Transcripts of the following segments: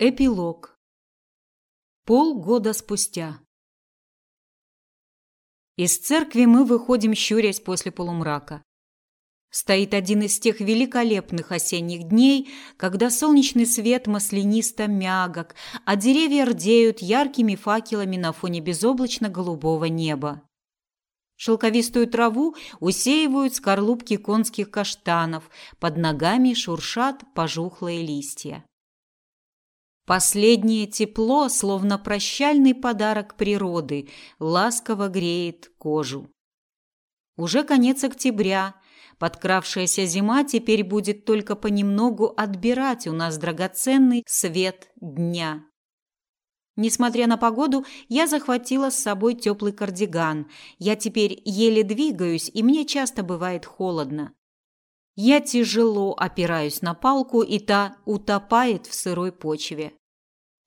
Эпилог. Полгода спустя. Из церкви мы выходим, щурясь после полумрака. Стоит один из тех великолепных осенних дней, когда солнечный свет маслянисто мягок, а деревья рдеют яркими факелами на фоне безоблачно-голубого неба. Шелковистую траву усеивают скорлупки конских каштанов, под ногами шуршат пожухлые листья. Последнее тепло, словно прощальный подарок природы, ласково греет кожу. Уже конец октября. Подкравшаяся зима теперь будет только понемногу отбирать у нас драгоценный свет дня. Несмотря на погоду, я захватила с собой теплый кардиган. Я теперь еле двигаюсь, и мне часто бывает холодно. Я тяжело опираюсь на палку, и та утопает в сырой почве.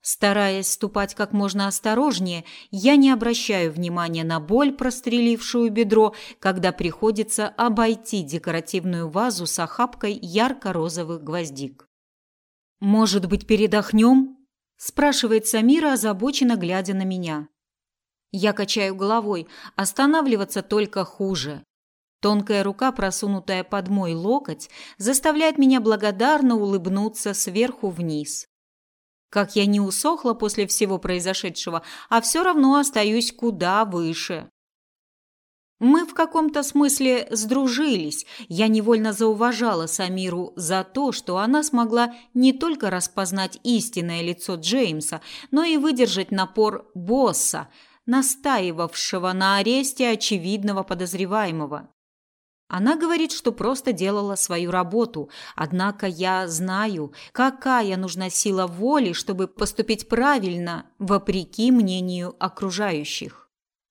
Стараясь ступать как можно осторожнее, я не обращаю внимания на боль, прострелившую бедро, когда приходится обойти декоративную вазу с охапкой ярко-розовых гвоздик. «Может быть, передохнем?» – спрашивает Самира, озабоченно глядя на меня. Я качаю головой, останавливаться только хуже. Тонкая рука, просунутая под мой локоть, заставляет меня благодарно улыбнуться сверху вниз. Как я не усохла после всего произошедшего, а все равно остаюсь куда выше. Мы в каком-то смысле сдружились. Я невольно зауважала Самиру за то, что она смогла не только распознать истинное лицо Джеймса, но и выдержать напор босса, настаивавшего на аресте очевидного подозреваемого. Она говорит, что просто делала свою работу, однако я знаю, какая нужна сила воли, чтобы поступить правильно, вопреки мнению окружающих.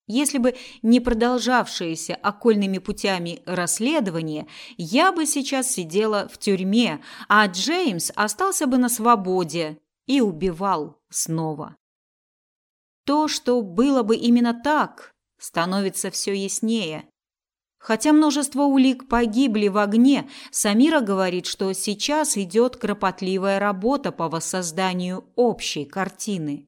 Если бы не продолжавшееся окольными путями расследование, я бы сейчас сидела в тюрьме, а Джеймс остался бы на свободе и убивал снова. То, что было бы именно так, становится все яснее. Хотя множество улик погибли в огне, Самира говорит, что сейчас идет кропотливая работа по воссозданию общей картины.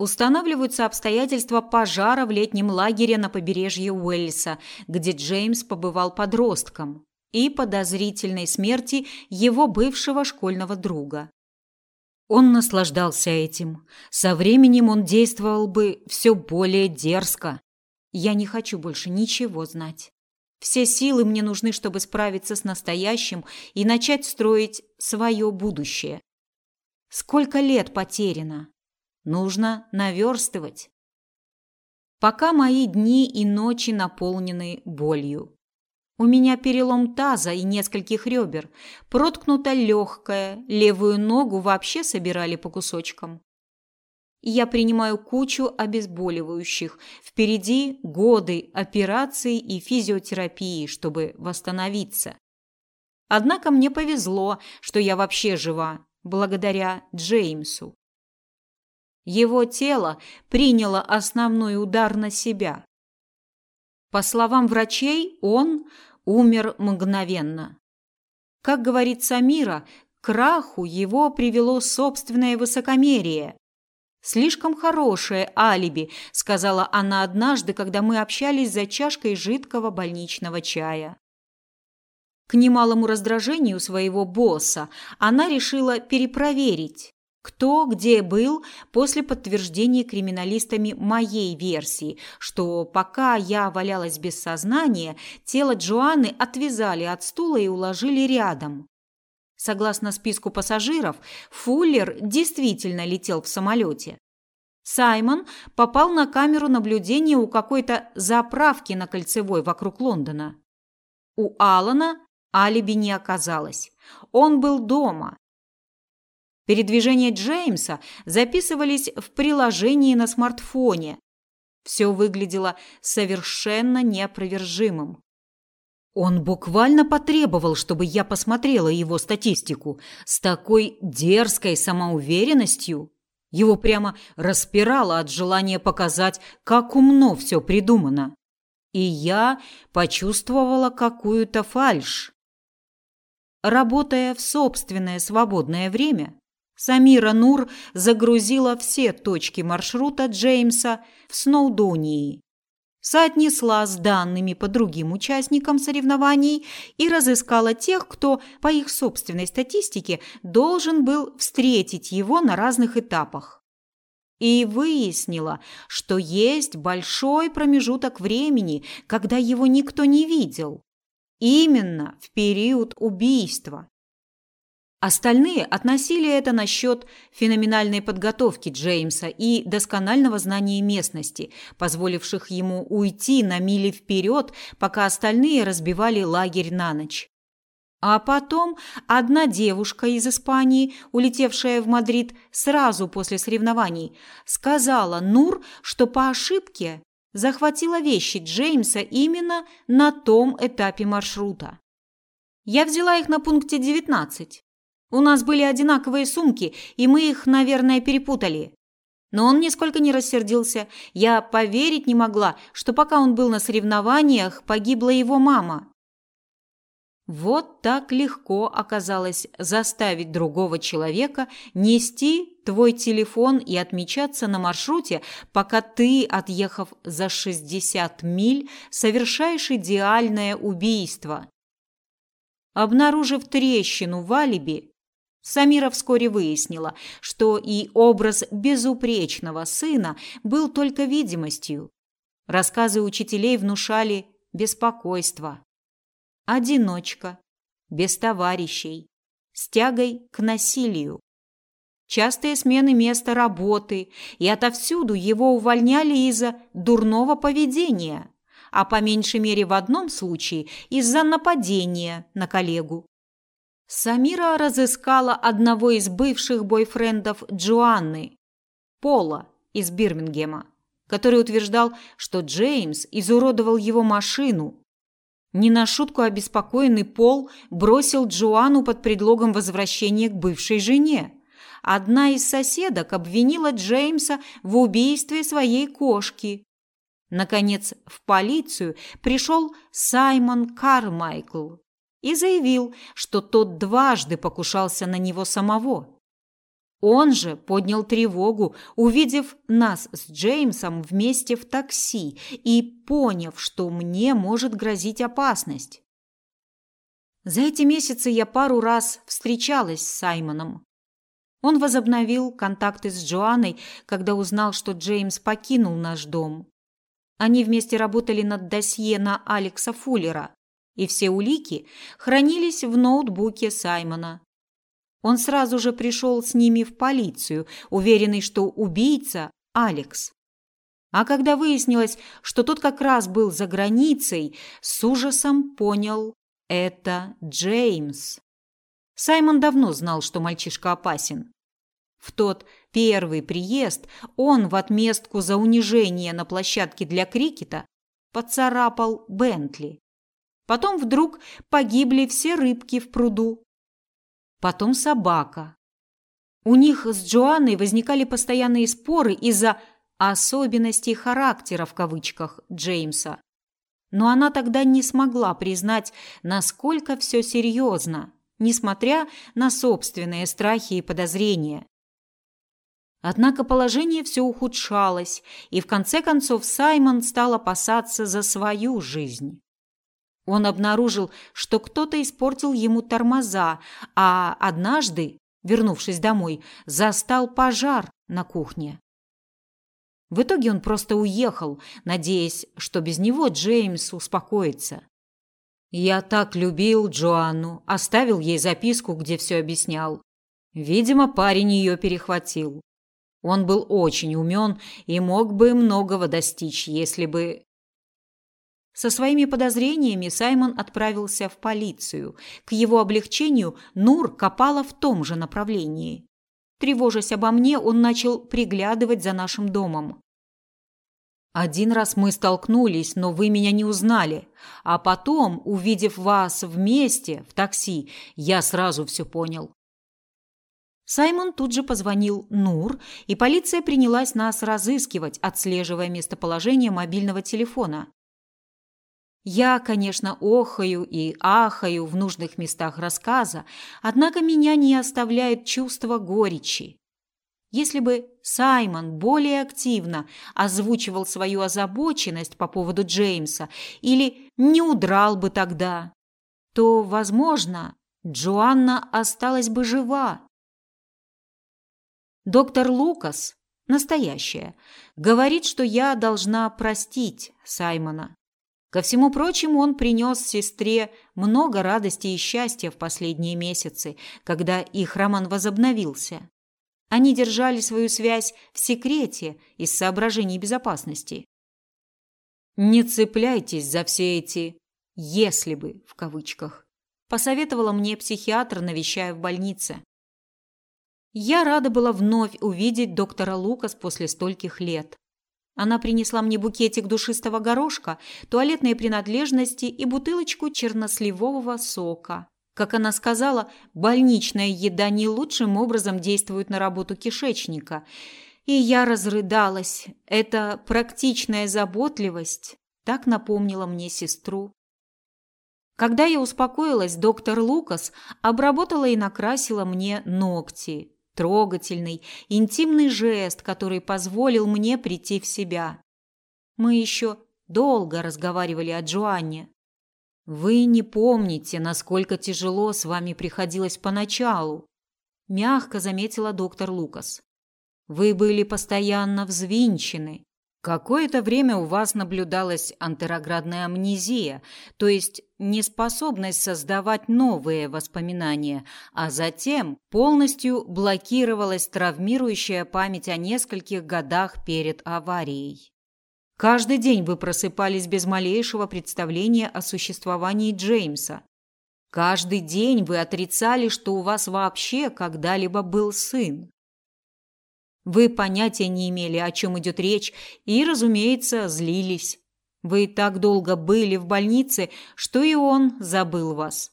Устанавливаются обстоятельства пожара в летнем лагере на побережье Уэльса, где Джеймс побывал подростком, и подозрительной смерти его бывшего школьного друга. Он наслаждался этим. Со временем он действовал бы все более дерзко, я не хочу больше ничего знать. Все силы мне нужны, чтобы справиться с настоящим и начать строить свое будущее. Сколько лет потеряно? Нужно наверстывать. Пока мои дни и ночи наполнены болью. У меня перелом таза и нескольких ребер, проткнута легкая, левую ногу вообще собирали по кусочкам я принимаю кучу обезболивающих. Впереди годы операций и физиотерапии, чтобы восстановиться. Однако мне повезло, что я вообще жива, благодаря Джеймсу. Его тело приняло основной удар на себя. По словам врачей, он умер мгновенно. Как говорит Самира, к краху его привело собственное высокомерие. Слишком хорошее алиби, сказала она однажды, когда мы общались за чашкой жидкого больничного чая. К немалому раздражению своего босса она решила перепроверить, кто где был после подтверждения криминалистами моей версии, что пока я валялась без сознания, тело Джоанны отвязали от стула и уложили рядом. Согласно списку пассажиров, Фуллер действительно летел в самолете. Саймон попал на камеру наблюдения у какой-то заправки на Кольцевой вокруг Лондона. У Алана алиби не оказалось. Он был дома. Передвижения Джеймса записывались в приложении на смартфоне. Все выглядело совершенно неопровержимым. Он буквально потребовал, чтобы я посмотрела его статистику с такой дерзкой самоуверенностью. Его прямо распирало от желания показать, как умно все придумано. И я почувствовала какую-то фальшь. Работая в собственное свободное время, Самира Нур загрузила все точки маршрута Джеймса в Сноудонии, соотнесла с данными по другим участникам соревнований и разыскала тех, кто, по их собственной статистике, должен был встретить его на разных этапах. И выяснила, что есть большой промежуток времени, когда его никто не видел. Именно в период убийства. Остальные относили это на счет феноменальной подготовки Джеймса и досконального знания местности, позволивших ему уйти на мили вперед, пока остальные разбивали лагерь на ночь. А потом одна девушка из Испании, улетевшая в Мадрид сразу после соревнований, сказала Нур, что по ошибке захватила вещи Джеймса именно на том этапе маршрута. Я взяла их на пункте 19. У нас были одинаковые сумки, и мы их, наверное, перепутали. Но он нисколько не рассердился. Я поверить не могла, что пока он был на соревнованиях, погибла его мама. Вот так легко оказалось заставить другого человека нести твой телефон и отмечаться на маршруте, пока ты, отъехав за 60 миль, совершаешь идеальное убийство. Обнаружив трещину в алиби, Самира вскоре выяснила, что и образ безупречного сына был только видимостью. Рассказы учителей внушали беспокойство. Одиночка, без товарищей, с тягой к насилию. Частые смены места работы, и отовсюду его увольняли из-за дурного поведения, а по меньшей мере в одном случае из-за нападения на коллегу. Самира разыскала одного из бывших бойфрендов Джоанны, Пола из Бирмингема, который утверждал, что Джеймс изуродовал его машину. Не на шутку обеспокоенный Пол бросил Джоанну под предлогом возвращения к бывшей жене. Одна из соседок обвинила Джеймса в убийстве своей кошки. Наконец, в полицию пришел Саймон Кармайкл, и заявил, что тот дважды покушался на него самого. Он же поднял тревогу, увидев нас с Джеймсом вместе в такси и поняв, что мне может грозить опасность. За эти месяцы я пару раз встречалась с Саймоном. Он возобновил контакты с Джоанной, когда узнал, что Джеймс покинул наш дом. Они вместе работали над досье на Алекса Фуллера и все улики хранились в ноутбуке Саймона. Он сразу же пришел с ними в полицию, уверенный, что убийца Алекс. А когда выяснилось, что тот как раз был за границей, с ужасом понял – это Джеймс. Саймон давно знал, что мальчишка опасен. В тот первый приезд он в отместку за унижение на площадке для крикета поцарапал Бентли. Потом вдруг погибли все рыбки в пруду. Потом собака. У них с Джоанной возникали постоянные споры из-за особенностей характера в кавычках Джеймса. Но она тогда не смогла признать, насколько все серьезно, несмотря на собственные страхи и подозрения. Однако положение все ухудшалось, и в конце концов Саймон стал опасаться за свою жизнь. Он обнаружил, что кто-то испортил ему тормоза, а однажды, вернувшись домой, застал пожар на кухне. В итоге он просто уехал, надеясь, что без него Джеймс успокоится. Я так любил Джоанну, оставил ей записку, где все объяснял. Видимо, парень ее перехватил. Он был очень умен и мог бы многого достичь, если бы со своими подозрениями Саймон отправился в полицию. К его облегчению Нур копала в том же направлении. Тревожась обо мне, он начал приглядывать за нашим домом. Один раз мы столкнулись, но вы меня не узнали. А потом, увидев вас вместе в такси, я сразу все понял. Саймон тут же позвонил Нур, и полиция принялась нас разыскивать, отслеживая местоположение мобильного телефона. Я, конечно, охаю и ахаю в нужных местах рассказа, однако меня не оставляет чувство горечи. Если бы Саймон более активно озвучивал свою озабоченность по поводу Джеймса или не удрал бы тогда, то, возможно, Джоанна осталась бы жива. Доктор Лукас, настоящая, говорит, что я должна простить Саймона. Ко всему прочему, он принес сестре много радости и счастья в последние месяцы, когда их роман возобновился. Они держали свою связь в секрете из соображений безопасности. Не цепляйтесь за все эти если бы в кавычках, посоветовала мне психиатр, навещая в больнице. Я рада была вновь увидеть доктора Лукас после стольких лет. Она принесла мне букетик душистого горошка, туалетные принадлежности и бутылочку черносливового сока. Как она сказала, больничная еда не лучшим образом действует на работу кишечника. И я разрыдалась. Эта практичная заботливость так напомнила мне сестру. Когда я успокоилась, доктор Лукас обработала и накрасила мне ногти. Трогательный, интимный жест, который позволил мне прийти в себя. Мы еще долго разговаривали о Джоанне. Вы не помните, насколько тяжело с вами приходилось поначалу, мягко заметила доктор Лукас. Вы были постоянно взвинчены. Какое-то время у вас наблюдалась антероградная амнезия, то есть неспособность создавать новые воспоминания, а затем полностью блокировалась травмирующая память о нескольких годах перед аварией. Каждый день вы просыпались без малейшего представления о существовании Джеймса. Каждый день вы отрицали, что у вас вообще когда-либо был сын. Вы понятия не имели, о чем идет речь, и, разумеется, злились. Вы так долго были в больнице, что и он забыл вас.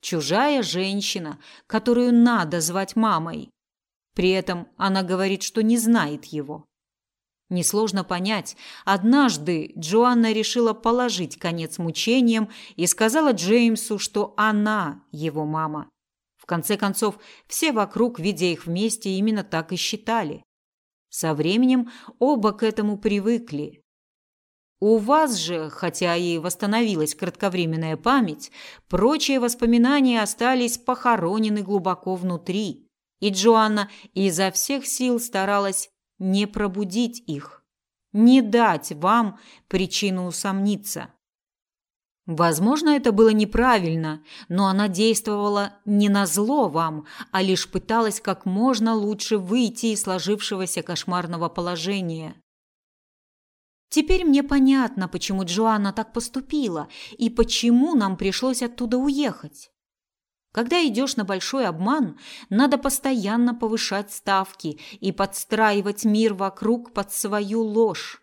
Чужая женщина, которую надо звать мамой. При этом она говорит, что не знает его. Несложно понять, однажды Джоанна решила положить конец мучениям и сказала Джеймсу, что она его мама. Конце концов, все вокруг, видя их вместе, именно так и считали. Со временем оба к этому привыкли. У вас же, хотя и восстановилась кратковременная память, прочие воспоминания остались похоронены глубоко внутри. И Джоанна изо всех сил старалась не пробудить их, не дать вам причину усомниться. Возможно, это было неправильно, но она действовала не на зло вам, а лишь пыталась как можно лучше выйти из сложившегося кошмарного положения. Теперь мне понятно, почему Джоанна так поступила и почему нам пришлось оттуда уехать. Когда идешь на большой обман, надо постоянно повышать ставки и подстраивать мир вокруг под свою ложь.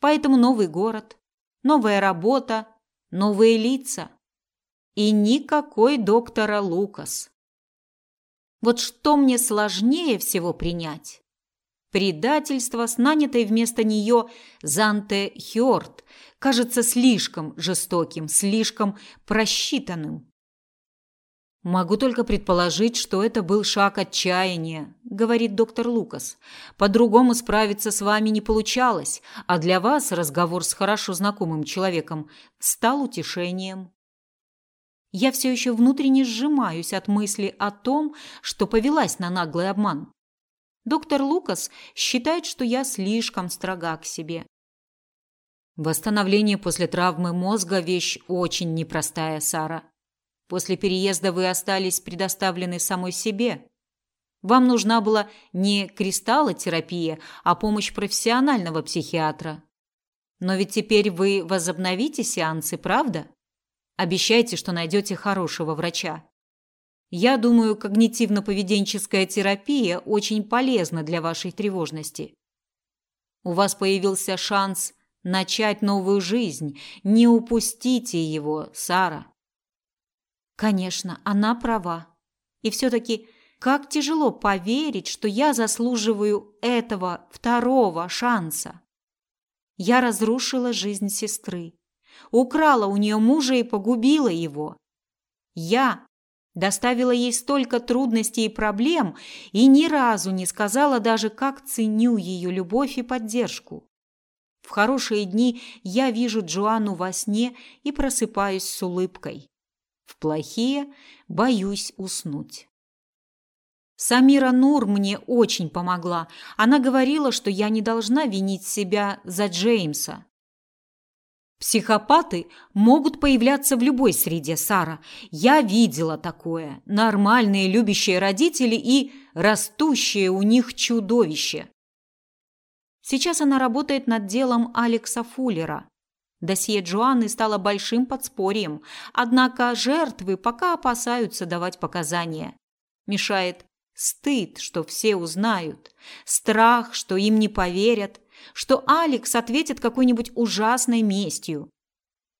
Поэтому новый город, новая работа, новые лица. И никакой доктора Лукас. Вот что мне сложнее всего принять? Предательство с нанятой вместо нее Занте Хёрд кажется слишком жестоким, слишком просчитанным. Могу только предположить, что это был шаг отчаяния, говорит доктор Лукас. По-другому справиться с вами не получалось, а для вас разговор с хорошо знакомым человеком стал утешением. Я все еще внутренне сжимаюсь от мысли о том, что повелась на наглый обман. Доктор Лукас считает, что я слишком строга к себе. Восстановление после травмы мозга вещь очень непростая, Сара. После переезда вы остались предоставлены самой себе. Вам нужна была не кристаллотерапия, а помощь профессионального психиатра. Но ведь теперь вы возобновите сеансы, правда? Обещайте, что найдете хорошего врача. Я думаю, когнитивно-поведенческая терапия очень полезна для вашей тревожности. У вас появился шанс начать новую жизнь. Не упустите его, Сара. Конечно, она права. И все-таки как тяжело поверить, что я заслуживаю этого второго шанса. Я разрушила жизнь сестры. украла у нее мужа и погубила его. Я доставила ей столько трудностей и проблем и ни разу не сказала даже, как ценю ее любовь и поддержку. В хорошие дни я вижу Джоанну во сне и просыпаюсь с улыбкой. В плохие боюсь уснуть. Самира Нур мне очень помогла. Она говорила, что я не должна винить себя за Джеймса. Психопаты могут появляться в любой среде, Сара. Я видела такое. Нормальные любящие родители и растущее у них чудовище. Сейчас она работает над делом Алекса Фуллера. Досье Джоанны стало большим подспорьем, однако жертвы пока опасаются давать показания. Мешает Стыд, что все узнают, страх, что им не поверят, что Алекс ответит какой-нибудь ужасной местью.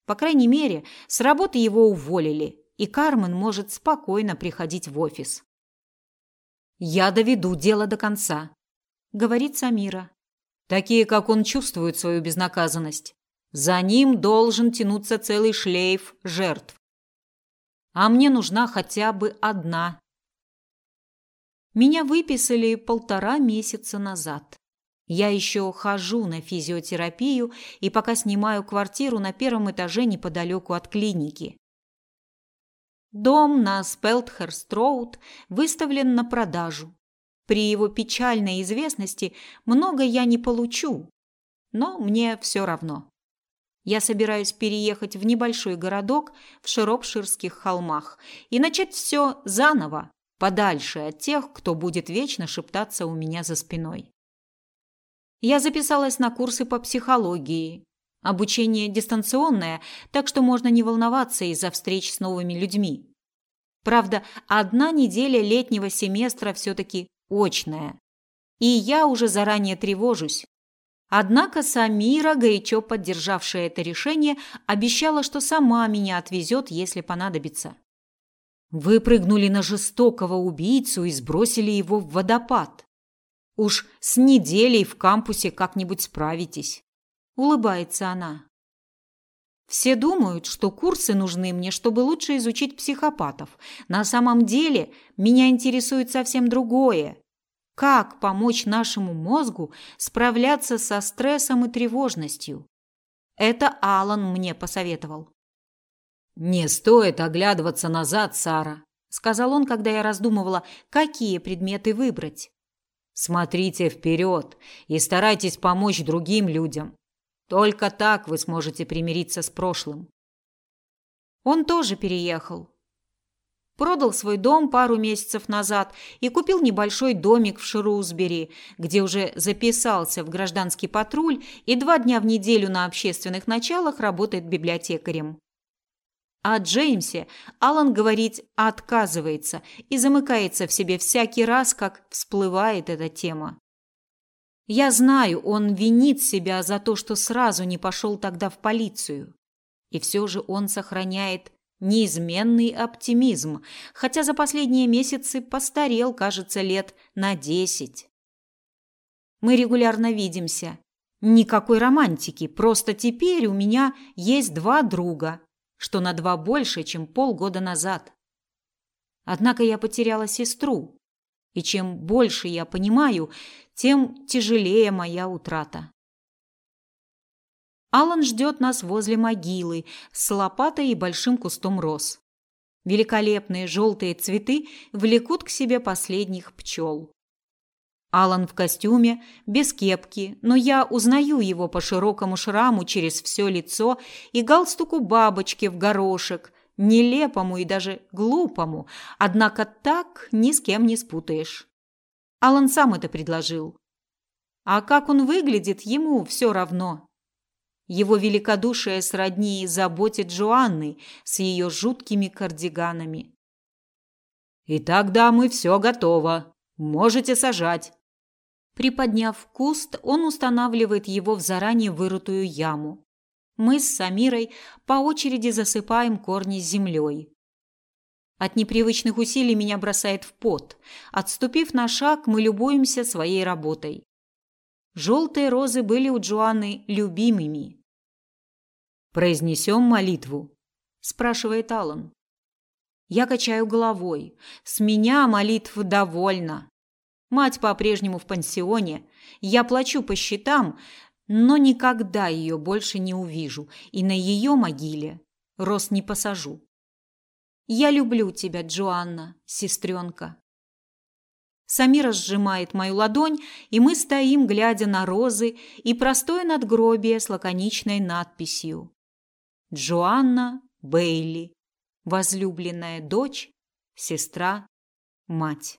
По крайней мере, с работы его уволили, и Кармен может спокойно приходить в офис. «Я доведу дело до конца», — говорит Самира. «Такие, как он, чувствуют свою безнаказанность. За ним должен тянуться целый шлейф жертв. А мне нужна хотя бы одна меня выписали полтора месяца назад. Я еще хожу на физиотерапию и пока снимаю квартиру на первом этаже неподалеку от клиники. Дом на Спелтхерст-Роуд выставлен на продажу. При его печальной известности много я не получу, но мне все равно. Я собираюсь переехать в небольшой городок в Широпширских холмах и начать все заново, подальше от тех, кто будет вечно шептаться у меня за спиной. Я записалась на курсы по психологии. Обучение дистанционное, так что можно не волноваться из-за встреч с новыми людьми. Правда, одна неделя летнего семестра все-таки очная. И я уже заранее тревожусь. Однако Самира, горячо поддержавшая это решение, обещала, что сама меня отвезет, если понадобится. Вы прыгнули на жестокого убийцу и сбросили его в водопад. Уж с неделей в кампусе как-нибудь справитесь. Улыбается она. Все думают, что курсы нужны мне, чтобы лучше изучить психопатов. На самом деле меня интересует совсем другое. Как помочь нашему мозгу справляться со стрессом и тревожностью? Это Алан мне посоветовал. «Не стоит оглядываться назад, Сара», – сказал он, когда я раздумывала, какие предметы выбрать. «Смотрите вперед и старайтесь помочь другим людям. Только так вы сможете примириться с прошлым». Он тоже переехал. Продал свой дом пару месяцев назад и купил небольшой домик в Шрусбери, где уже записался в гражданский патруль и два дня в неделю на общественных началах работает библиотекарем. О Джеймсе Алан говорить отказывается и замыкается в себе всякий раз, как всплывает эта тема. Я знаю, он винит себя за то, что сразу не пошел тогда в полицию. И все же он сохраняет неизменный оптимизм, хотя за последние месяцы постарел, кажется, лет на десять. Мы регулярно видимся. Никакой романтики, просто теперь у меня есть два друга, что на два больше, чем полгода назад. Однако я потеряла сестру, и чем больше я понимаю, тем тяжелее моя утрата. Алан ждет нас возле могилы с лопатой и большим кустом роз. Великолепные желтые цветы влекут к себе последних пчел. Алан в костюме, без кепки, но я узнаю его по широкому шраму через все лицо и галстуку бабочки в горошек, нелепому и даже глупому, однако так ни с кем не спутаешь. Алан сам это предложил. А как он выглядит, ему все равно. Его великодушие сродни заботе Джоанны с ее жуткими кардиганами. «Итак, дамы, все готово. Можете сажать. Приподняв куст, он устанавливает его в заранее вырытую яму. Мы с Самирой по очереди засыпаем корни землей. От непривычных усилий меня бросает в пот. Отступив на шаг, мы любуемся своей работой. Желтые розы были у Джоанны любимыми. Произнесем молитву? спрашивает Алан. Я качаю головой. С меня молитв довольно. Мать по-прежнему в пансионе. Я плачу по счетам, но никогда ее больше не увижу, и на ее могиле роз не посажу. Я люблю тебя, Джоанна, сестренка. Самира сжимает мою ладонь, и мы стоим, глядя на розы и простое надгробие с лаконичной надписью Джоанна Бейли, возлюбленная дочь, сестра, мать.